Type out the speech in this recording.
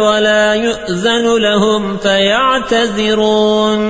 ولا يؤذن لهم فيعتذرون.